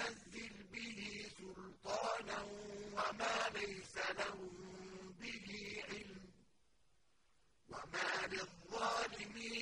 ينزل به سلطانا وما ليس لهم به علم وما للظالمين